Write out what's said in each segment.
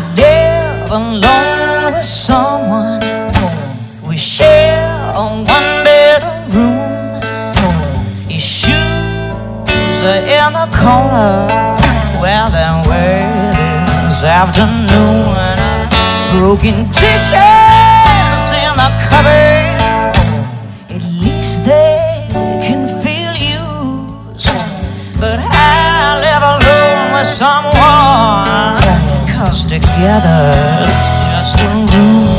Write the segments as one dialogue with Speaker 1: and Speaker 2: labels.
Speaker 1: Alone with someone. We share a one bedroom. Your shoes are in the corner Well, they were this afternoon. Broken t-shirts in the cupboard. At least they together. Just a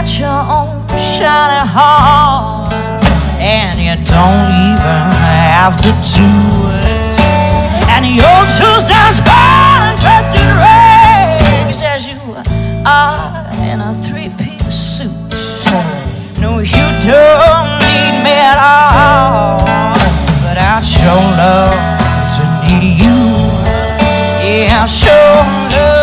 Speaker 1: got your own shiny heart, and you don't even have to do it. And dance fine, dressed in rags as you are in a three-piece suit. No, you don't need me at all, but I sure love to need you. Yeah, I sure love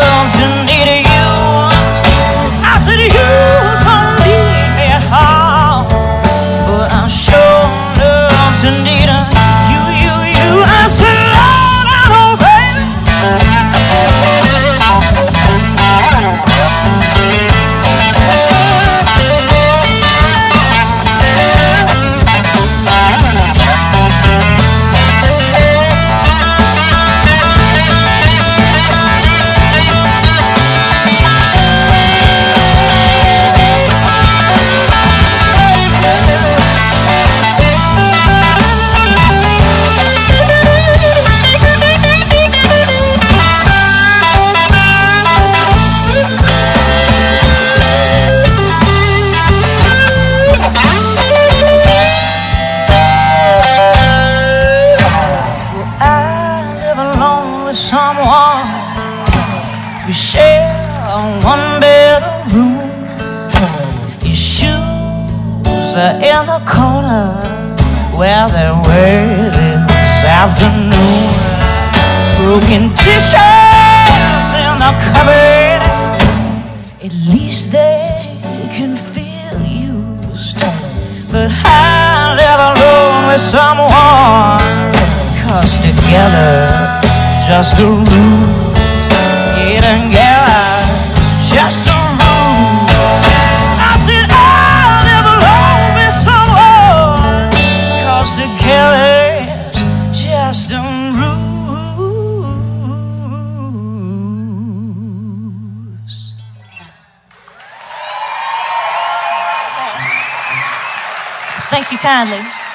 Speaker 1: shoes in the corner where they were this afternoon. Broken t-shirts in the cupboard. At least they can feel used. But I live alone with someone. Cause together just a rule. Getting you kindly.